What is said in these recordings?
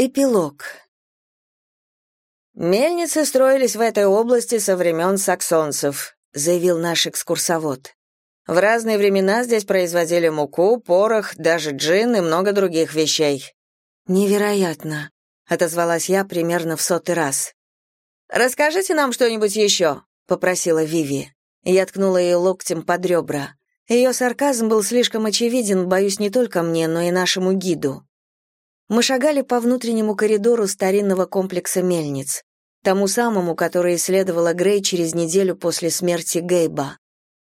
Эпилог. «Мельницы строились в этой области со времен саксонцев», заявил наш экскурсовод. «В разные времена здесь производили муку, порох, даже джин и много других вещей». «Невероятно», — отозвалась я примерно в сотый раз. «Расскажите нам что-нибудь еще», — попросила Виви. Я ткнула ей локтем под ребра. Ее сарказм был слишком очевиден, боюсь, не только мне, но и нашему гиду. Мы шагали по внутреннему коридору старинного комплекса мельниц, тому самому, который исследовала Грей через неделю после смерти Гейба.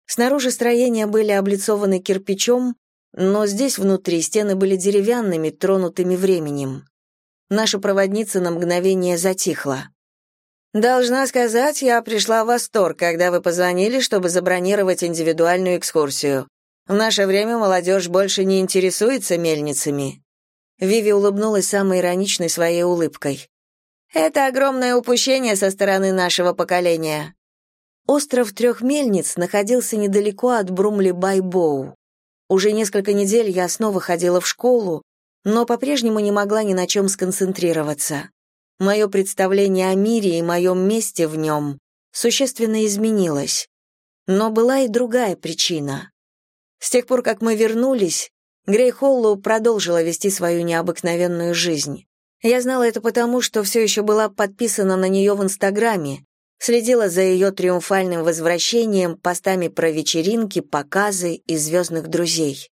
Снаружи строения были облицованы кирпичом, но здесь внутри стены были деревянными, тронутыми временем. Наша проводница на мгновение затихла. «Должна сказать, я пришла в восторг, когда вы позвонили, чтобы забронировать индивидуальную экскурсию. В наше время молодежь больше не интересуется мельницами», Виви улыбнулась самой ироничной своей улыбкой. «Это огромное упущение со стороны нашего поколения». Остров Трех Мельниц находился недалеко от Брумли-Байбоу. Уже несколько недель я снова ходила в школу, но по-прежнему не могла ни на чем сконцентрироваться. Мое представление о мире и моем месте в нем существенно изменилось. Но была и другая причина. С тех пор, как мы вернулись, Грей Холлоу продолжила вести свою необыкновенную жизнь. Я знала это потому, что все еще была подписана на нее в Инстаграме, следила за ее триумфальным возвращением, постами про вечеринки, показы и звездных друзей.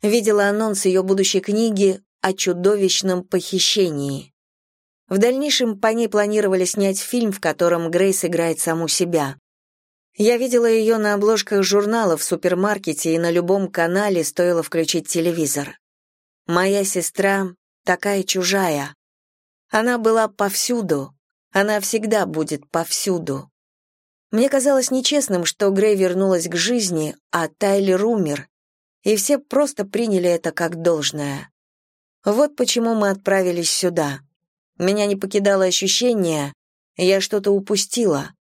Видела анонс ее будущей книги о чудовищном похищении. В дальнейшем по ней планировали снять фильм, в котором Грейс играет саму себя. Я видела ее на обложках журналов в супермаркете и на любом канале стоило включить телевизор. Моя сестра такая чужая. Она была повсюду. Она всегда будет повсюду. Мне казалось нечестным, что Грей вернулась к жизни, а Тайлер умер, и все просто приняли это как должное. Вот почему мы отправились сюда. Меня не покидало ощущение, я что-то упустила.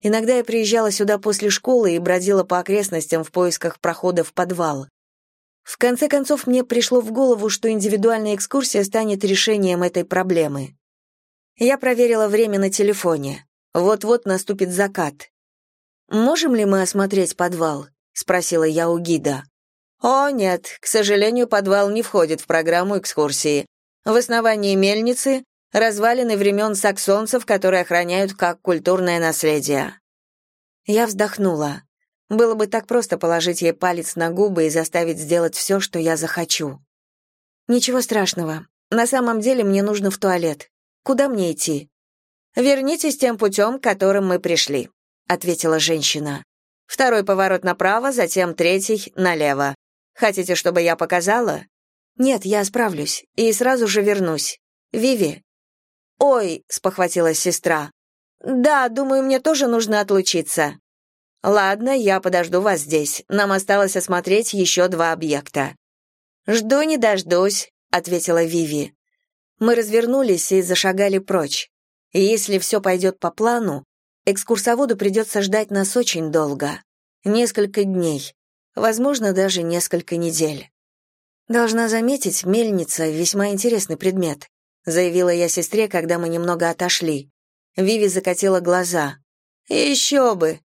Иногда я приезжала сюда после школы и бродила по окрестностям в поисках прохода в подвал. В конце концов, мне пришло в голову, что индивидуальная экскурсия станет решением этой проблемы. Я проверила время на телефоне. Вот-вот наступит закат. «Можем ли мы осмотреть подвал?» — спросила я у гида. «О, нет, к сожалению, подвал не входит в программу экскурсии. В основании мельницы развалины времен саксонцев, которые охраняют как культурное наследие. Я вздохнула. Было бы так просто положить ей палец на губы и заставить сделать все, что я захочу. Ничего страшного. На самом деле мне нужно в туалет. Куда мне идти? Вернитесь тем путем, которым мы пришли, ответила женщина. Второй поворот направо, затем третий налево. Хотите, чтобы я показала? Нет, я справлюсь и сразу же вернусь. Виви, «Ой», — спохватилась сестра. «Да, думаю, мне тоже нужно отлучиться». «Ладно, я подожду вас здесь. Нам осталось осмотреть еще два объекта». «Жду не дождусь», — ответила Виви. Мы развернулись и зашагали прочь. Если все пойдет по плану, экскурсоводу придется ждать нас очень долго. Несколько дней, возможно, даже несколько недель. Должна заметить, мельница — весьма интересный предмет заявила я сестре, когда мы немного отошли. Виви закатила глаза. «Еще бы!»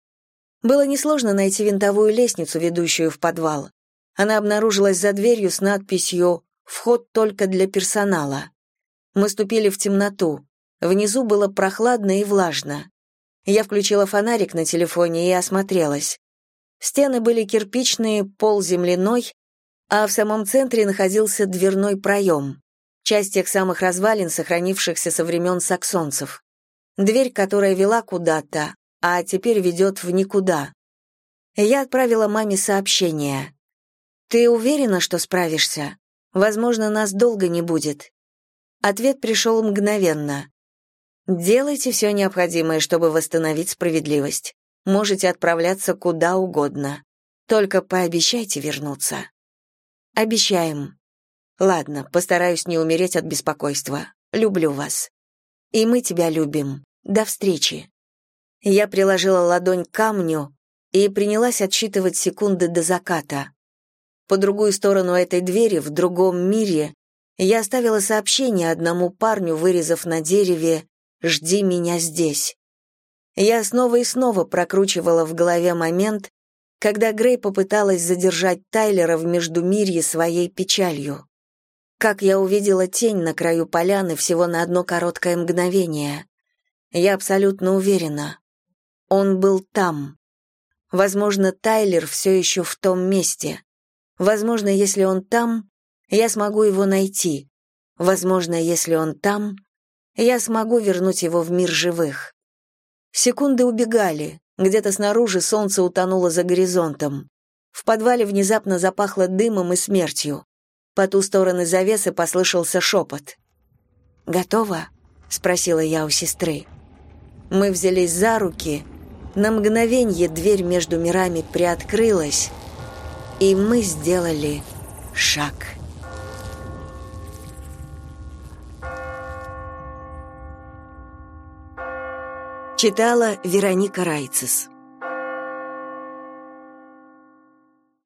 Было несложно найти винтовую лестницу, ведущую в подвал. Она обнаружилась за дверью с надписью «Вход только для персонала». Мы ступили в темноту. Внизу было прохладно и влажно. Я включила фонарик на телефоне и осмотрелась. Стены были кирпичные, пол земляной, а в самом центре находился дверной проем часть тех самых развалин, сохранившихся со времен саксонцев. Дверь, которая вела куда-то, а теперь ведет в никуда. Я отправила маме сообщение. «Ты уверена, что справишься? Возможно, нас долго не будет». Ответ пришел мгновенно. «Делайте все необходимое, чтобы восстановить справедливость. Можете отправляться куда угодно. Только пообещайте вернуться». «Обещаем», Ладно, постараюсь не умереть от беспокойства. Люблю вас. И мы тебя любим. До встречи. Я приложила ладонь к камню и принялась отсчитывать секунды до заката. По другую сторону этой двери, в другом мире, Я оставила сообщение одному парню, вырезав на дереве «Жди меня здесь». Я снова и снова прокручивала в голове момент, когда Грей попыталась задержать Тайлера в междумирье своей печалью. Как я увидела тень на краю поляны всего на одно короткое мгновение. Я абсолютно уверена. Он был там. Возможно, Тайлер все еще в том месте. Возможно, если он там, я смогу его найти. Возможно, если он там, я смогу вернуть его в мир живых. Секунды убегали. Где-то снаружи солнце утонуло за горизонтом. В подвале внезапно запахло дымом и смертью. По ту сторону завесы послышался шепот. «Готово?» — спросила я у сестры. Мы взялись за руки. На мгновенье дверь между мирами приоткрылась, и мы сделали шаг. Читала Вероника Райцес.